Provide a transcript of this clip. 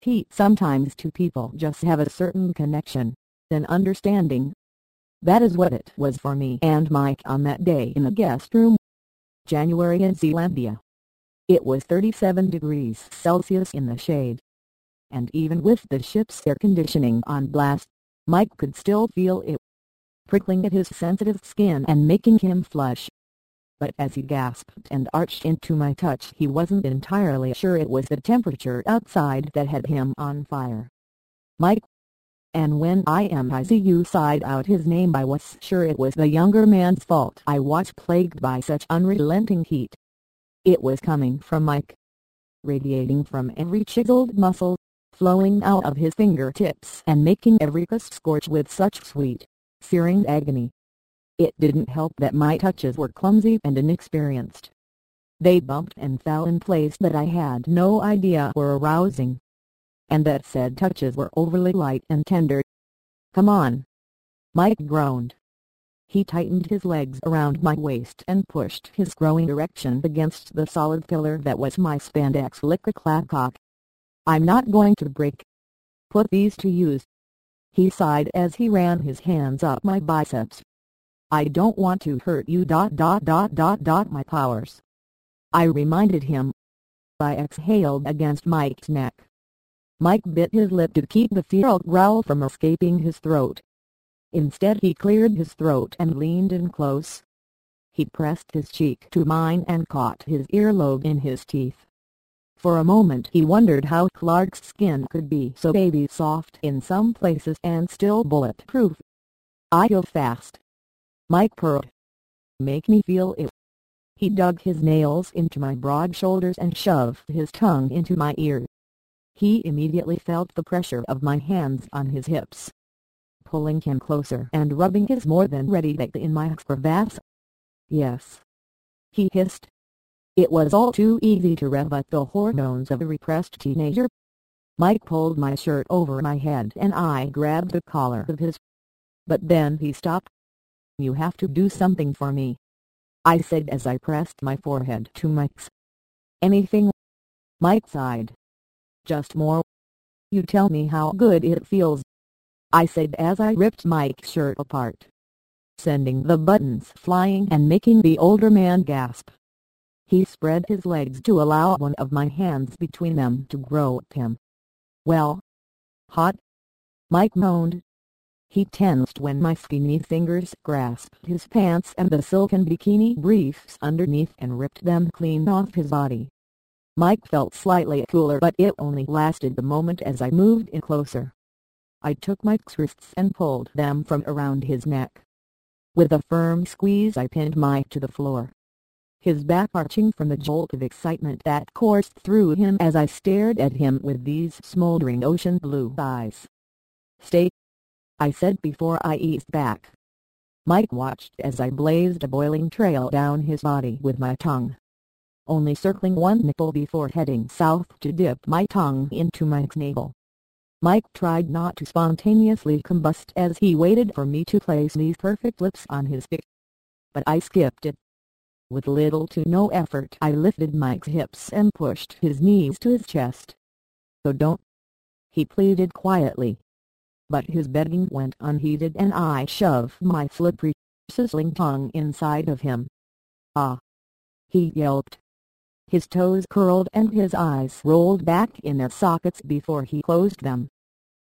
He sometimes two people just have a certain connection, an understanding. That is what it was for me and Mike on that day in the guest room. January in Zealandia. It was 37 degrees Celsius in the shade. And even with the ship's air conditioning on blast, Mike could still feel it prickling at his sensitive skin and making him flush. But as he gasped and arched into my touch he wasn't entirely sure it was the temperature outside that had him on fire. Mike. And when IMIZU sighed out his name I was sure it was the younger man's fault I was plagued by such unrelenting heat. It was coming from Mike. Radiating from every chiseled muscle, flowing out of his fingertips and making every kiss scorch with such sweet, searing agony. It didn't help that my touches were clumsy and inexperienced. They bumped and fell in place that I had no idea were arousing. And that said touches were overly light and tender. Come on. Mike groaned. He tightened his legs around my waist and pushed his growing erection against the solid pillar that was my spandex lick-a-clap cock. I'm not going to break. Put these to use. He sighed as he ran his hands up my biceps. I don't want to hurt you dot dot dot dot dot my powers. I reminded him. I exhaled against Mike's neck. Mike bit his lip to keep the feral growl from escaping his throat. Instead he cleared his throat and leaned in close. He pressed his cheek to mine and caught his earlobe in his teeth. For a moment he wondered how Clark's skin could be so baby soft in some places and still bulletproof. I go fast. Mike purred. Make me feel it. He dug his nails into my broad shoulders and shoved his tongue into my ear. He immediately felt the pressure of my hands on his hips pulling him closer and rubbing his more than ready dick in my crevasse. Yes. He hissed. It was all too easy to rev up the hormones of a repressed teenager. Mike pulled my shirt over my head and I grabbed the collar of his. But then he stopped. You have to do something for me. I said as I pressed my forehead to Mike's. Anything? Mike sighed. Just more. You tell me how good it feels. I said as I ripped Mike's shirt apart, sending the buttons flying and making the older man gasp. He spread his legs to allow one of my hands between them to grope him. Well? Hot? Mike moaned. He tensed when my skinny fingers grasped his pants and the silken bikini briefs underneath and ripped them clean off his body. Mike felt slightly cooler but it only lasted the moment as I moved in closer. I took Mike's wrists and pulled them from around his neck. With a firm squeeze I pinned Mike to the floor. His back arching from the jolt of excitement that coursed through him as I stared at him with these smoldering ocean blue eyes. Stay, I said before I eased back. Mike watched as I blazed a boiling trail down his body with my tongue. Only circling one nipple before heading south to dip my tongue into Mike's navel. Mike tried not to spontaneously combust as he waited for me to place these perfect lips on his dick. But I skipped it. With little to no effort I lifted Mike's hips and pushed his knees to his chest. So don't. He pleaded quietly. But his begging went unheeded and I shoved my slippery, sizzling tongue inside of him. Ah! He yelped. His toes curled and his eyes rolled back in their sockets before he closed them.